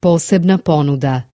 Posebna ponuda.